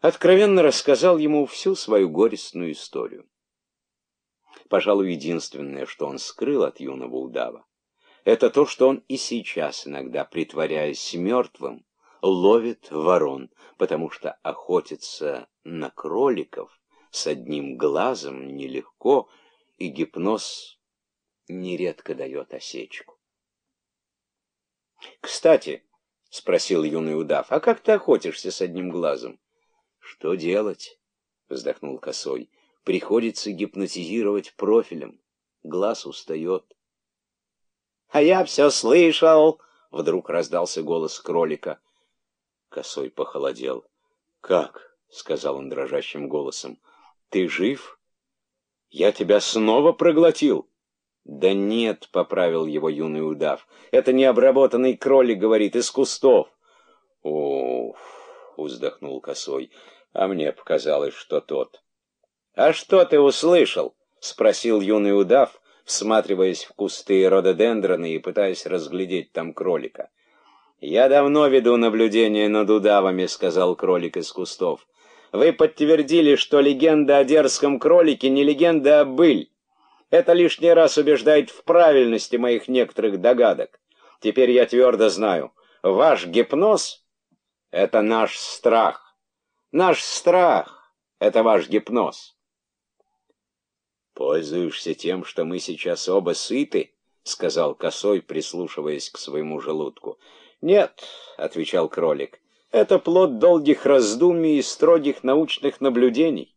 откровенно рассказал ему всю свою горестную историю. Пожалуй, единственное, что он скрыл от юного удава, это то, что он и сейчас иногда, притворяясь мертвым, ловит ворон, потому что охотиться на кроликов с одним глазом нелегко, и гипноз нередко дает осечку. «Кстати», — спросил юный удав, — «а как ты охотишься с одним глазом?» «Что делать?» — вздохнул косой. «Приходится гипнотизировать профилем. Глаз устает». «А я все слышал!» — вдруг раздался голос кролика. Косой похолодел. «Как?» — сказал он дрожащим голосом. «Ты жив? Я тебя снова проглотил!» «Да нет», — поправил его юный удав. «Это необработанный кролик, — говорит, — из кустов». «Уф!» — вздохнул Косой. «А мне показалось, что тот». «А что ты услышал?» — спросил юный удав, всматриваясь в кусты рододендроны и пытаясь разглядеть там кролика. «Я давно веду наблюдение над удавами», — сказал кролик из кустов. «Вы подтвердили, что легенда о дерзком кролике не легенда, а быль. Это лишний раз убеждает в правильности моих некоторых догадок. Теперь я твердо знаю, ваш гипноз — это наш страх. Наш страх — это ваш гипноз». «Пользуешься тем, что мы сейчас оба сыты?» — сказал косой, прислушиваясь к своему желудку. «Нет», — отвечал кролик, — «это плод долгих раздумий и строгих научных наблюдений».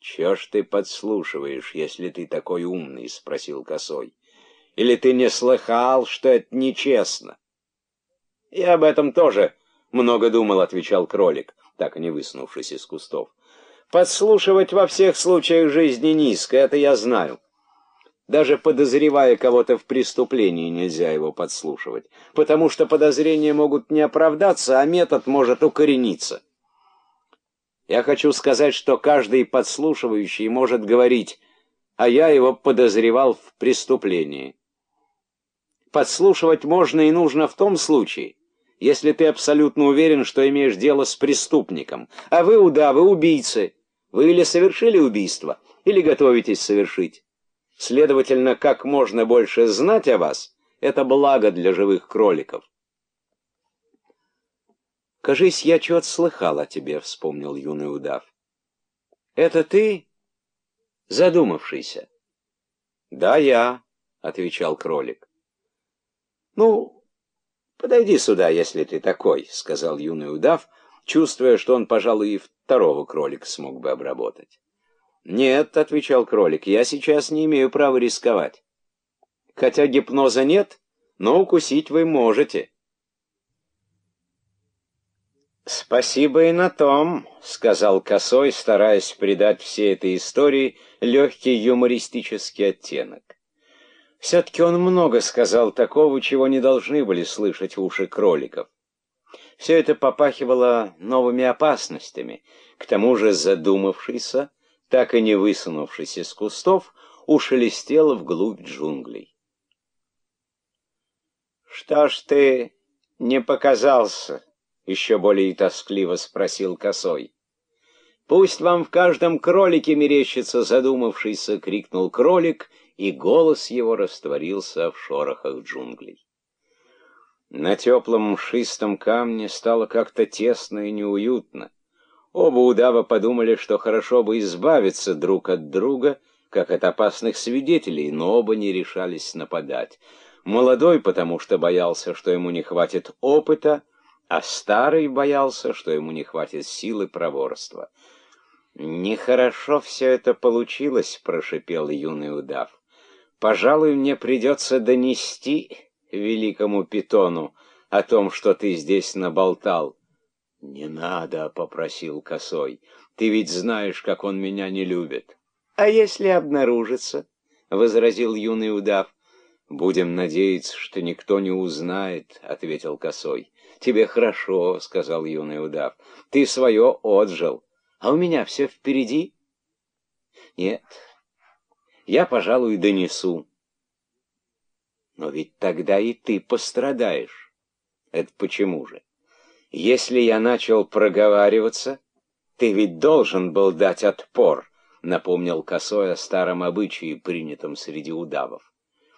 «Чё ж ты подслушиваешь, если ты такой умный?» — спросил косой. «Или ты не слыхал, что это нечестно?» «Я об этом тоже много думал», — отвечал кролик, так и не высунувшись из кустов. «Подслушивать во всех случаях жизни низко, это я знаю». Даже подозревая кого-то в преступлении, нельзя его подслушивать, потому что подозрения могут не оправдаться, а метод может укорениться. Я хочу сказать, что каждый подслушивающий может говорить, а я его подозревал в преступлении. Подслушивать можно и нужно в том случае, если ты абсолютно уверен, что имеешь дело с преступником, а вы, удавы, убийцы. Вы или совершили убийство, или готовитесь совершить. Следовательно, как можно больше знать о вас — это благо для живых кроликов. «Кажись, я чего-то слыхал о тебе», — вспомнил юный удав. «Это ты, задумавшийся?» «Да, я», — отвечал кролик. «Ну, подойди сюда, если ты такой», — сказал юный удав, чувствуя, что он, пожалуй, и второго кролика смог бы обработать. «Нет», — отвечал кролик, — «я сейчас не имею права рисковать. Хотя гипноза нет, но укусить вы можете». «Спасибо и на том», — сказал Косой, стараясь придать всей этой истории легкий юмористический оттенок. Все-таки он много сказал такого, чего не должны были слышать уши кроликов. Все это попахивало новыми опасностями, к тому же задумавшийся, так и не высунувшись из кустов, ушелестел вглубь джунглей. «Что ж ты не показался?» — еще более тоскливо спросил Косой. «Пусть вам в каждом кролике мерещится задумавшийся!» — крикнул кролик, и голос его растворился в шорохах джунглей. На теплом мшистом камне стало как-то тесно и неуютно. Оба удава подумали, что хорошо бы избавиться друг от друга, как от опасных свидетелей, но оба не решались нападать. Молодой, потому что боялся, что ему не хватит опыта, а старый боялся, что ему не хватит силы проворства. «Нехорошо все это получилось», — прошипел юный удав. «Пожалуй, мне придется донести великому питону о том, что ты здесь наболтал». «Не надо», — попросил Косой. «Ты ведь знаешь, как он меня не любит». «А если обнаружится?» — возразил юный удав. «Будем надеяться, что никто не узнает», — ответил Косой. «Тебе хорошо», — сказал юный удав. «Ты свое отжил, а у меня все впереди». «Нет, я, пожалуй, донесу». «Но ведь тогда и ты пострадаешь». «Это почему же?» Если я начал проговариваться, Ты ведь должен был дать отпор, напомнил Косой о старом обычае, принятом среди удавов.